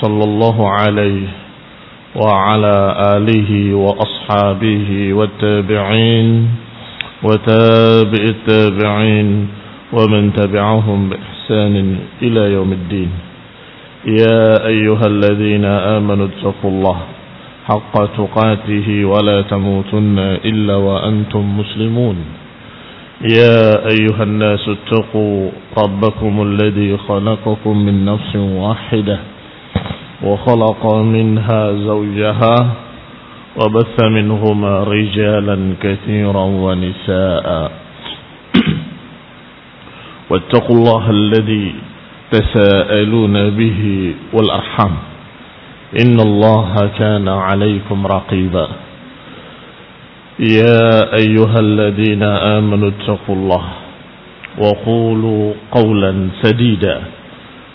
صلى الله عليه وعلى آله وأصحابه والتابعين وتابع التابعين ومن تبعهم بإحسان إلى يوم الدين. يا أيها الذين آمنوا اتقوا الله حق تقاته ولا تموتن إلا وأنتم مسلمون. يا أيها الناس اتقوا ربكم الذي خلقكم من نفس واحدة وخلق منها زوجها وبث منهما رجالا كثيرا ونساء. واتقوا الله الذي تساءلون به والأرحام. إن الله كان عليكم رقيبا. يا أيها الذين آمنوا اتقوا الله وقولوا قولا سديدا.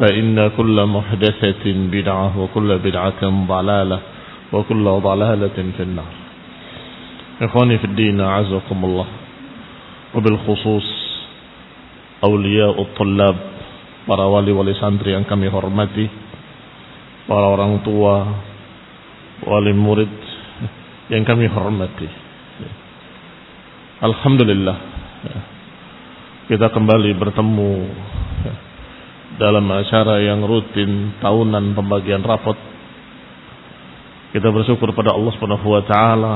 فإن كل محدثة بدعة وكل بدعة ضلالة وكل ضلالة في النار إخواني في الدين أعزكم الله وبالخصوص أولياء الطلاب para wali-wali santri yang kami hormati para orang tua wali murid yang kami hormati Alhamdulillah kita kembali bertemu dalam acara yang rutin tahunan pembagian rapot. Kita bersyukur pada Allah Subhanahu wa taala.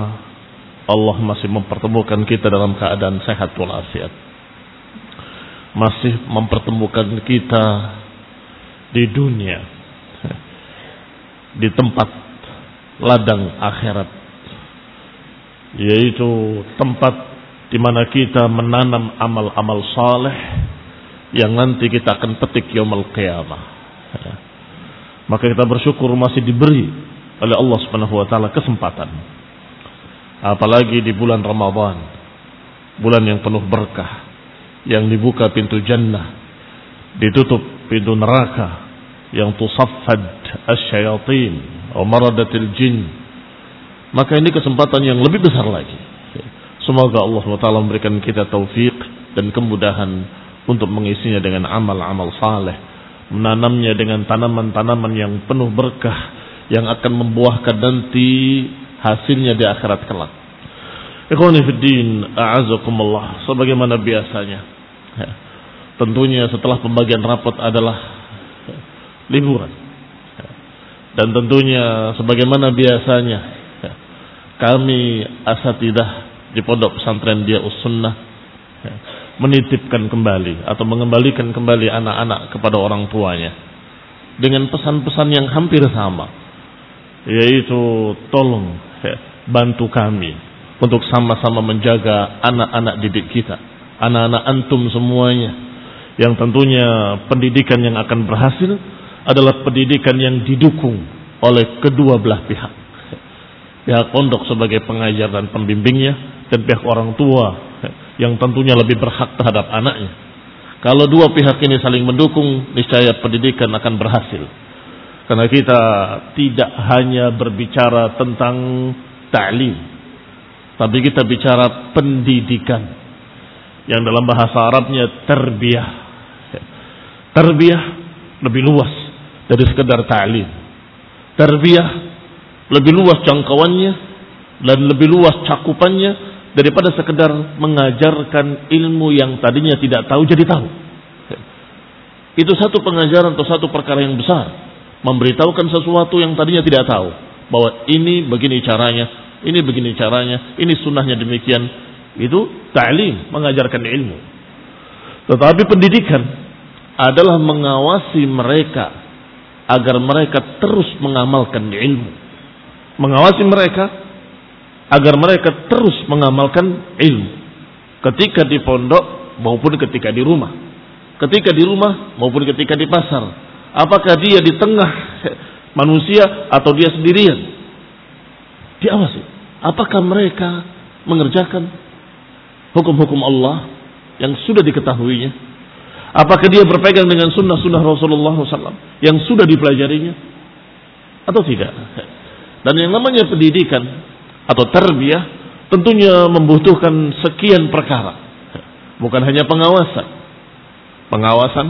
Allah masih mempertemukan kita dalam keadaan sehat walafiat. Masih mempertemukan kita di dunia di tempat ladang akhirat yaitu tempat di mana kita menanam amal-amal saleh yang nanti kita akan petik yaumul qiyamah. Maka kita bersyukur masih diberi oleh Allah Subhanahu wa taala kesempatan. Apalagi di bulan Ramadan, bulan yang penuh berkah, yang dibuka pintu jannah, ditutup pintu neraka, yang tusaffad asyayatin wa jin. Maka ini kesempatan yang lebih besar lagi. Semoga Allah SWT memberikan kita taufik dan kemudahan untuk mengisinya dengan amal-amal saleh, menanamnya dengan tanaman-tanaman yang penuh berkah yang akan membuahkan nanti hasilnya di akhirat kelak. Ikhwani fiddin, a'azakumullah, sebagaimana biasanya. Ya, tentunya setelah pembagian rapot adalah liburan. Ya, dan tentunya sebagaimana biasanya ya, kami asatidah di pondok pesantren dia ya, menitipkan kembali atau mengembalikan kembali anak-anak kepada orang tuanya dengan pesan-pesan yang hampir sama yaitu tolong ya, bantu kami untuk sama-sama menjaga anak-anak didik kita anak-anak antum semuanya. Yang tentunya pendidikan yang akan berhasil adalah pendidikan yang didukung oleh kedua belah pihak. Pihak pondok sebagai pengajar dan pembimbingnya dan pihak orang tua yang tentunya lebih berhak terhadap anaknya. Kalau dua pihak ini saling mendukung, niscaya pendidikan akan berhasil. Karena kita tidak hanya berbicara tentang ta'lim, tapi kita bicara pendidikan yang dalam bahasa Arabnya terbiyah. Terbiyah lebih luas dari sekedar ta'lim. Terbiyah lebih luas jangkauannya dan lebih luas cakupannya daripada sekedar mengajarkan ilmu yang tadinya tidak tahu jadi tahu. Itu satu pengajaran atau satu perkara yang besar. Memberitahukan sesuatu yang tadinya tidak tahu. bahwa ini begini caranya, ini begini caranya, ini sunnahnya demikian. Itu ta'lim, mengajarkan ilmu. Tetapi pendidikan adalah mengawasi mereka agar mereka terus mengamalkan ilmu. Mengawasi mereka agar mereka terus mengamalkan ilmu. Ketika di pondok maupun ketika di rumah. Ketika di rumah maupun ketika di pasar. Apakah dia di tengah manusia atau dia sendirian? Diawasi. Apakah mereka mengerjakan hukum-hukum Allah yang sudah diketahuinya? Apakah dia berpegang dengan sunnah-sunnah Rasulullah SAW yang sudah dipelajarinya? Atau tidak? Dan yang namanya pendidikan atau terbiah tentunya membutuhkan sekian perkara. Bukan hanya pengawasan. Pengawasan,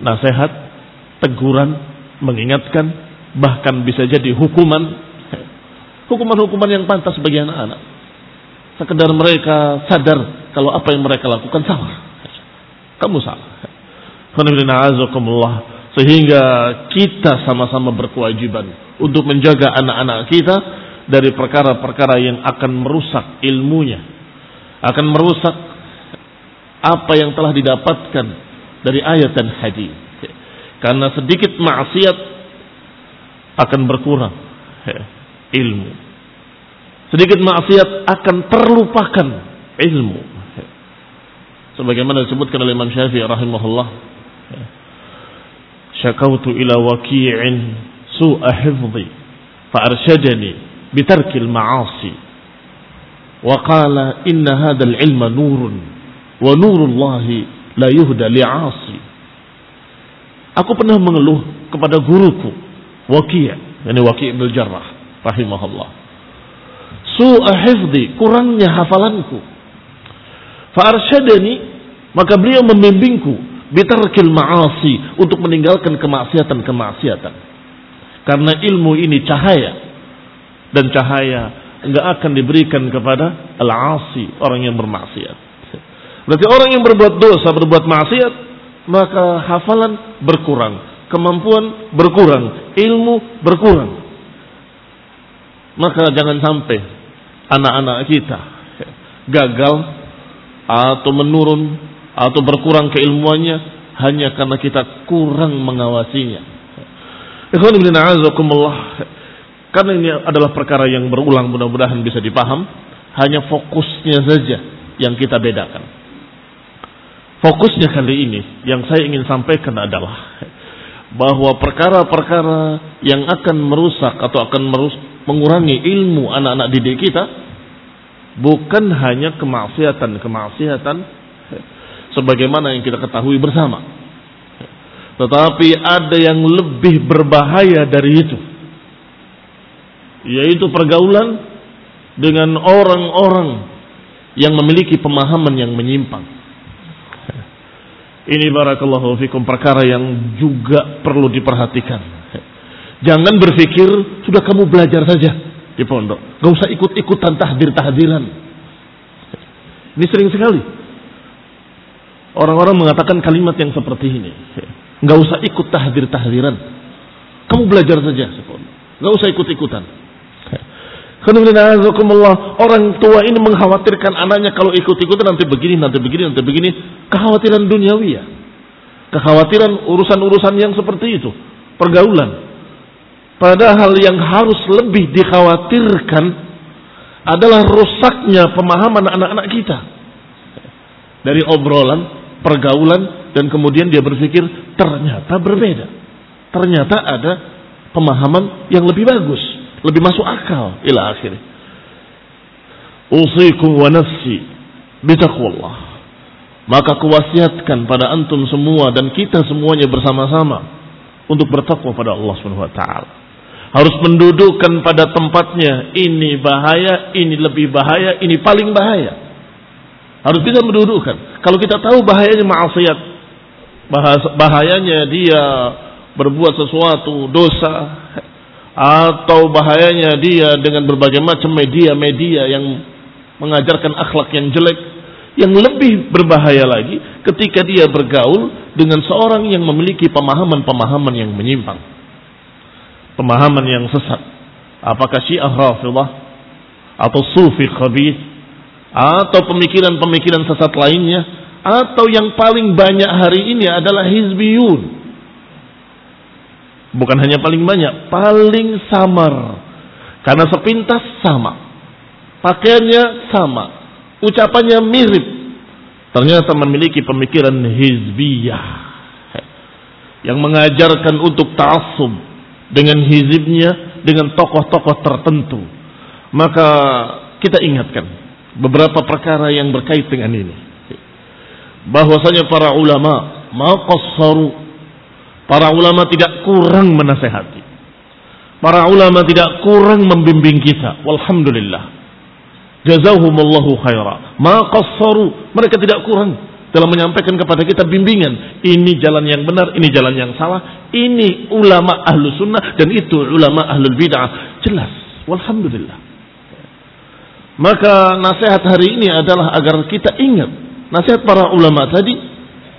nasihat, teguran, mengingatkan, bahkan bisa jadi hukuman. Hukuman-hukuman yang pantas bagi anak-anak. Sekedar mereka sadar kalau apa yang mereka lakukan salah. Kamu salah. Sehingga kita sama-sama berkewajiban untuk menjaga anak-anak kita dari perkara-perkara yang akan merusak ilmunya, akan merusak apa yang telah didapatkan dari ayat dan hadis. Karena sedikit maksiat akan berkurang ilmu. Sedikit maksiat akan terlupakan ilmu. Sebagaimana disebutkan oleh Imam Syafi'i rahimahullah. Syakautu ila waki'in su'a hifzi fa'arsyadani بترك المعاصي، وقال إن هذا العلم نور ونور الله لا la لعاصي. aku pernah mengeluh kepada guruku Waqi' yani Waqi' bin Jarrah rahimahullah. Su'a kurangnya hafalanku. Fa arsyadani maka beliau membimbingku bitarkil ma'asi untuk meninggalkan kemaksiatan-kemaksiatan. Karena ilmu ini cahaya dan cahaya enggak akan diberikan kepada al-asi, orang yang bermaksiat. Berarti orang yang berbuat dosa, berbuat maksiat, maka hafalan berkurang, kemampuan berkurang, ilmu berkurang. Maka jangan sampai anak-anak kita gagal atau menurun atau berkurang keilmuannya hanya karena kita kurang mengawasinya. Ikhwan bin karena ini adalah perkara yang berulang mudah-mudahan bisa dipaham. Hanya fokusnya saja yang kita bedakan. Fokusnya kali ini yang saya ingin sampaikan adalah bahwa perkara-perkara yang akan merusak atau akan merus mengurangi ilmu anak-anak didik kita bukan hanya kemaksiatan-kemaksiatan sebagaimana yang kita ketahui bersama. Tetapi ada yang lebih berbahaya dari itu yaitu pergaulan dengan orang-orang yang memiliki pemahaman yang menyimpang. Ini barakallahu fikum perkara yang juga perlu diperhatikan. Jangan berpikir sudah kamu belajar saja di pondok, gak usah ikut-ikutan tahdir-tahdiran. Ini sering sekali orang-orang mengatakan kalimat yang seperti ini. Gak usah ikut tahdir-tahdiran. Kamu belajar saja, gak usah ikut-ikutan. Orang tua ini mengkhawatirkan anaknya kalau ikut-ikutan nanti begini, nanti begini, nanti begini. Kekhawatiran duniawi ya. Kekhawatiran urusan-urusan yang seperti itu. Pergaulan. Padahal yang harus lebih dikhawatirkan adalah rusaknya pemahaman anak-anak kita. Dari obrolan, pergaulan, dan kemudian dia berpikir ternyata berbeda. Ternyata ada pemahaman yang lebih bagus lebih masuk akal ila akhir. Usikum wa nafsi bitaqwallah. Maka kuwasiatkan pada antum semua dan kita semuanya bersama-sama untuk bertakwa pada Allah Subhanahu wa taala. Harus mendudukkan pada tempatnya ini bahaya, ini lebih bahaya, ini paling bahaya. Harus bisa mendudukkan. Kalau kita tahu bahayanya maksiat, bahayanya dia berbuat sesuatu dosa, atau bahayanya dia dengan berbagai macam media-media yang mengajarkan akhlak yang jelek yang lebih berbahaya lagi ketika dia bergaul dengan seorang yang memiliki pemahaman-pemahaman yang menyimpang pemahaman yang sesat Apakah Syiah Rafidah atau Sufi Khabith atau pemikiran-pemikiran sesat lainnya atau yang paling banyak hari ini adalah Hizbiyun. Bukan hanya paling banyak, paling samar. Karena sepintas sama. Pakaiannya sama. Ucapannya mirip. Ternyata memiliki pemikiran hizbiyah. Yang mengajarkan untuk ta'asub dengan hizibnya, dengan tokoh-tokoh tertentu. Maka kita ingatkan beberapa perkara yang berkait dengan ini. Bahwasanya para ulama maqassaru para ulama tidak kurang menasehati. Para ulama tidak kurang membimbing kita. Walhamdulillah. Jazahumullahu khaira. Ma qassaru. Mereka tidak kurang dalam menyampaikan kepada kita bimbingan. Ini jalan yang benar, ini jalan yang salah. Ini ulama ahlu sunnah dan itu ulama ahlu bid'ah. Jelas. Walhamdulillah. Maka nasihat hari ini adalah agar kita ingat. Nasihat para ulama tadi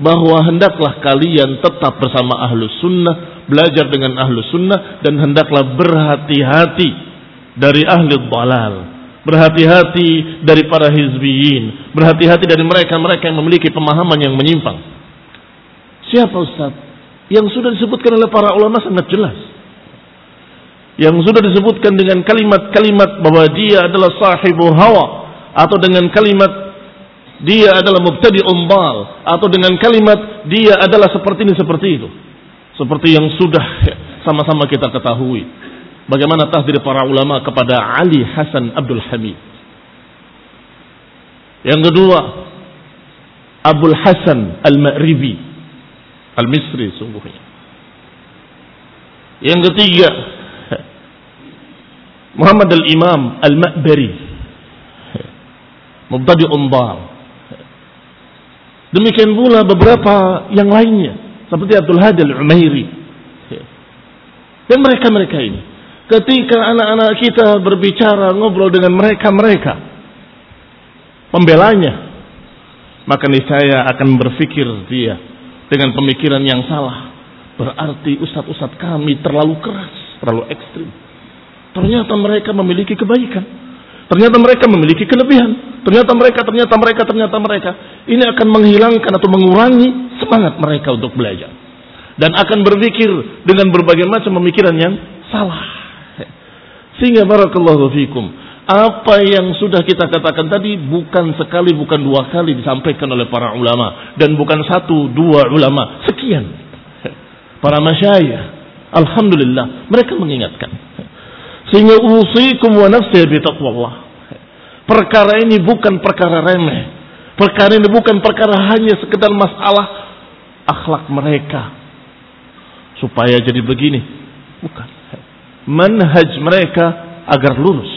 bahwa hendaklah kalian tetap bersama ahlu sunnah, belajar dengan ahlu sunnah, dan hendaklah berhati-hati dari ahli dalal Berhati-hati dari para hizbiyin. Berhati-hati dari mereka-mereka yang memiliki pemahaman yang menyimpang. Siapa Ustaz? Yang sudah disebutkan oleh para ulama sangat jelas. Yang sudah disebutkan dengan kalimat-kalimat bahwa dia adalah sahibu hawa. Atau dengan kalimat dia adalah mubtadi umbal. Atau dengan kalimat dia adalah seperti ini, seperti itu. Seperti yang sudah sama-sama kita ketahui Bagaimana tahdir para ulama kepada Ali Hasan Abdul Hamid. Yang kedua, Abdul Hasan Al-Ma'ribi. Al-Misri sungguhnya. Yang ketiga, Muhammad Al-Imam Al-Ma'bari. Mubtadi Umbal. Demikian pula beberapa yang lainnya. Seperti Abdul Hadi Al-Umairi. Dan mereka-mereka ini ketika anak-anak kita berbicara ngobrol dengan mereka-mereka pembelanya maka niscaya akan berpikir dia dengan pemikiran yang salah berarti ustadz-ustadz kami terlalu keras terlalu ekstrim ternyata mereka memiliki kebaikan ternyata mereka memiliki kelebihan ternyata mereka ternyata mereka ternyata mereka ini akan menghilangkan atau mengurangi semangat mereka untuk belajar dan akan berpikir dengan berbagai macam pemikiran yang salah sehingga barakallahu fikum. Apa yang sudah kita katakan tadi bukan sekali, bukan dua kali disampaikan oleh para ulama. Dan bukan satu, dua ulama. Sekian. Para masyayah. Alhamdulillah. Mereka mengingatkan. Sehingga usikum wa nafsi bitaqwallah. Perkara ini bukan perkara remeh. Perkara ini bukan perkara hanya sekedar masalah akhlak mereka. Supaya jadi begini. Bukan manhaj mereka agar lurus.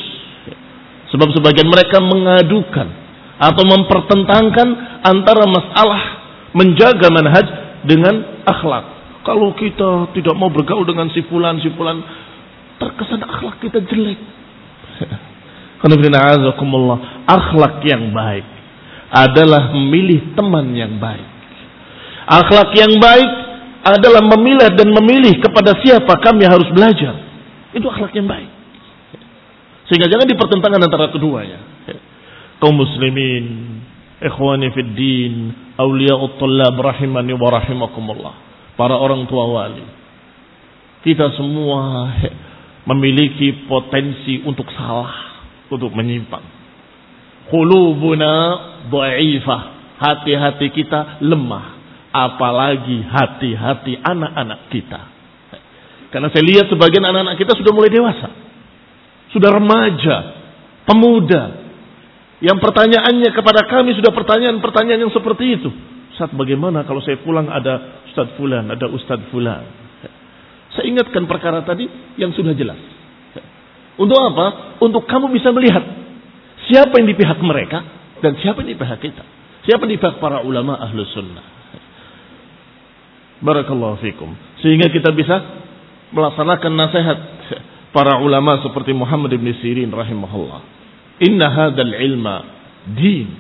Sebab sebagian mereka mengadukan atau mempertentangkan antara masalah menjaga manhaj dengan akhlak. Kalau kita tidak mau bergaul dengan si fulan, terkesan akhlak kita jelek. akhlak yang baik adalah memilih teman yang baik. Akhlak yang baik adalah memilah dan memilih kepada siapa kami harus belajar. Itu akhlak yang baik. Sehingga jangan dipertentangkan antara keduanya. Kaum muslimin, ikhwani fid din, awliya'ut tullab rahimani wa rahimakumullah. Para orang tua wali. Kita semua memiliki potensi untuk salah, untuk menyimpang. Qulubuna dha'ifah. Hati-hati kita lemah. Apalagi hati-hati anak-anak kita. Karena saya lihat sebagian anak-anak kita sudah mulai dewasa. Sudah remaja, pemuda. Yang pertanyaannya kepada kami sudah pertanyaan-pertanyaan yang seperti itu. Ustaz bagaimana kalau saya pulang ada Ustaz Fulan, ada Ustaz Fulan. Saya ingatkan perkara tadi yang sudah jelas. Untuk apa? Untuk kamu bisa melihat siapa yang di pihak mereka dan siapa yang di pihak kita. Siapa yang di pihak para ulama ahlu sunnah. Barakallahu fikum. Sehingga kita bisa melaksanakan nasihat para ulama seperti Muhammad ibn Sirin rahimahullah. Inna hadal ilma din.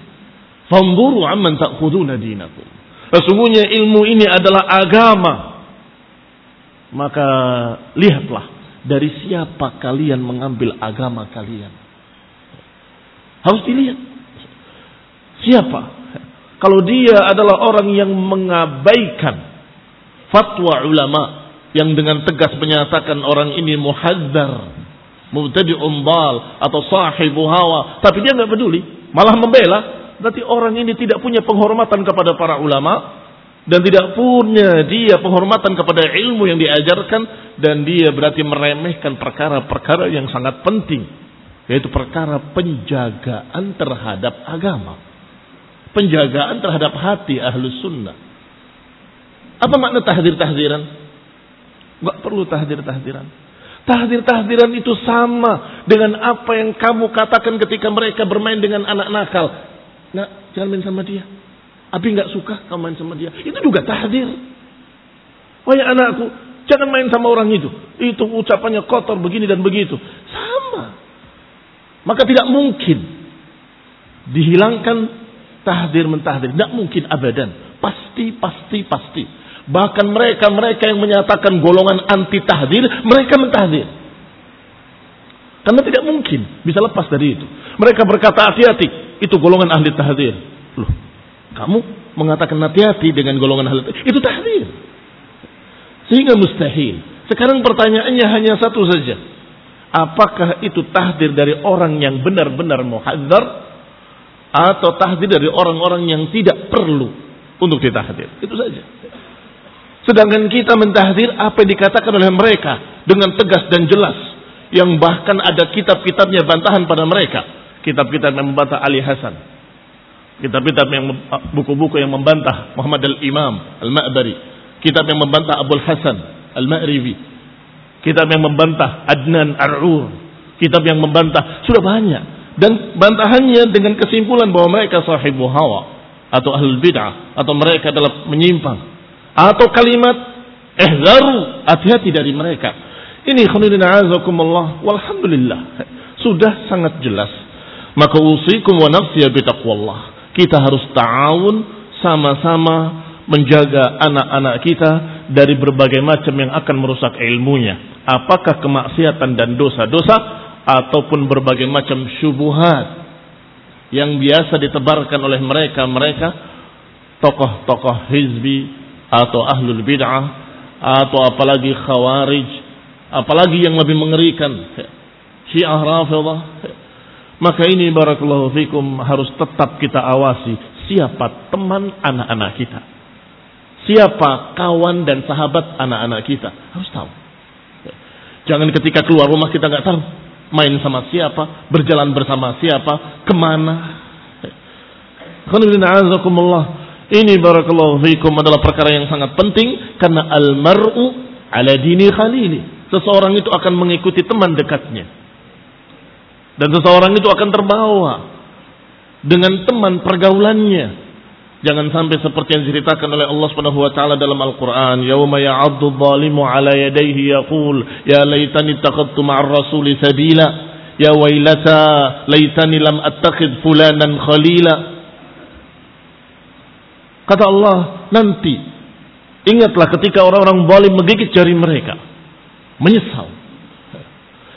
Fanzuru amman ta'khuduna dinakum. Sesungguhnya ilmu ini adalah agama. Maka lihatlah dari siapa kalian mengambil agama kalian. Harus dilihat. Siapa? Kalau dia adalah orang yang mengabaikan fatwa ulama yang dengan tegas menyatakan orang ini muhazzar, mubtadi umbal atau sahibu hawa, tapi dia nggak peduli, malah membela, berarti orang ini tidak punya penghormatan kepada para ulama dan tidak punya dia penghormatan kepada ilmu yang diajarkan dan dia berarti meremehkan perkara-perkara yang sangat penting yaitu perkara penjagaan terhadap agama. Penjagaan terhadap hati ahlus sunnah. Apa makna tahdir-tahdiran? Gak perlu tahdir-tahdiran. Tahdir-tahdiran itu sama dengan apa yang kamu katakan ketika mereka bermain dengan anak nakal. Nah jangan main sama dia Abi nggak suka kamu main sama dia. Itu juga tahdir. Wahai anakku, jangan main sama orang itu. Itu ucapannya kotor begini dan begitu. Sama. Maka tidak mungkin dihilangkan tahdir mentahdir. Tidak mungkin abadan. Pasti, pasti, pasti. Bahkan mereka-mereka yang menyatakan golongan anti tahdir, mereka mentahdir. Karena tidak mungkin bisa lepas dari itu. Mereka berkata hati-hati, itu golongan ahli tahdir. Loh, kamu mengatakan hati-hati dengan golongan hal itu. Itu tahdir. Sehingga mustahil. Sekarang pertanyaannya hanya satu saja. Apakah itu tahdir dari orang yang benar-benar muhadzar atau tahdir dari orang-orang yang tidak perlu untuk ditahdir? Itu saja. Sedangkan kita mentahdir apa yang dikatakan oleh mereka dengan tegas dan jelas yang bahkan ada kitab-kitabnya bantahan pada mereka. Kitab-kitab yang membantah Ali Hasan, Kitab-kitab yang buku-buku yang membantah Muhammad al-Imam al-Ma'bari. Kitab yang membantah Abdul Hasan al-Ma'ribi. Kitab yang membantah Adnan Ar-Ur. Kitab yang membantah sudah banyak dan bantahannya dengan kesimpulan bahwa mereka sahibu hawa atau ahlul bid'ah atau mereka adalah menyimpang atau kalimat ehzaru hati-hati dari mereka. Ini khonidina azakumullah walhamdulillah sudah sangat jelas. Maka usikum wa nafsiya bitaqwallah kita harus ta'awun sama-sama menjaga anak-anak kita dari berbagai macam yang akan merusak ilmunya. Apakah kemaksiatan dan dosa-dosa ataupun berbagai macam syubuhat yang biasa ditebarkan oleh mereka-mereka tokoh-tokoh hizbi atau ahlul bid'ah atau apalagi khawarij apalagi yang lebih mengerikan syiah rafidah maka ini barakallahu fikum harus tetap kita awasi siapa teman anak-anak kita. Siapa kawan dan sahabat anak-anak kita. Harus tahu. Jangan ketika keluar rumah kita nggak tahu main sama siapa, berjalan bersama siapa, ke mana. Ini barakallahu fikum adalah perkara yang sangat penting karena al-mar'u ala dini khalili. Seseorang itu akan mengikuti teman dekatnya. Dan seseorang itu akan terbawa dengan teman pergaulannya. Jangan sampai seperti yang diceritakan oleh Allah Subhanahu wa taala dalam Al-Qur'an, "Yauma ya'addu dhalimu 'ala yadayhi yaqul, ya laitani ittakhadtu ma'ar rasuli sabila, ya wailata laitani lam attakhid fulanan khalila." Kata Allah, nanti ingatlah ketika orang-orang zalim menggigit jari mereka. Menyesal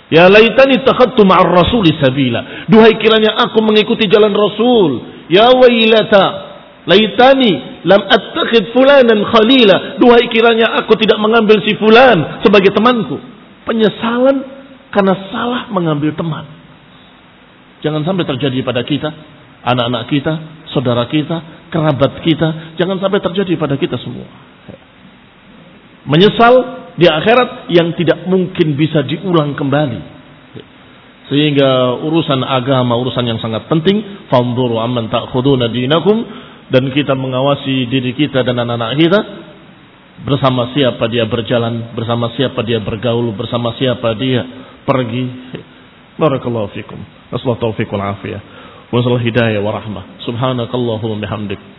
Ya laitani takhadtu ma'ar rasuli sabila. Duhai kiranya aku mengikuti jalan Rasul. Ya wailata. Laitani lam attakhid fulanan khalila. Duhai kiranya aku tidak mengambil si fulan sebagai temanku. Penyesalan karena salah mengambil teman. Jangan sampai terjadi pada kita, anak-anak kita, saudara kita, kerabat kita. Jangan sampai terjadi pada kita semua. Menyesal di akhirat yang tidak mungkin bisa diulang kembali. Sehingga urusan agama, urusan yang sangat penting, fanzuru amman ta'khuduna dinakum dan kita mengawasi diri kita dan anak-anak kita bersama siapa dia berjalan, bersama siapa dia bergaul, bersama siapa dia pergi. Barakallahu fikum. Nasallahu taufiq wal afiyah. Wa hidayah wa rahmah. Subhanakallahumma bihamdik.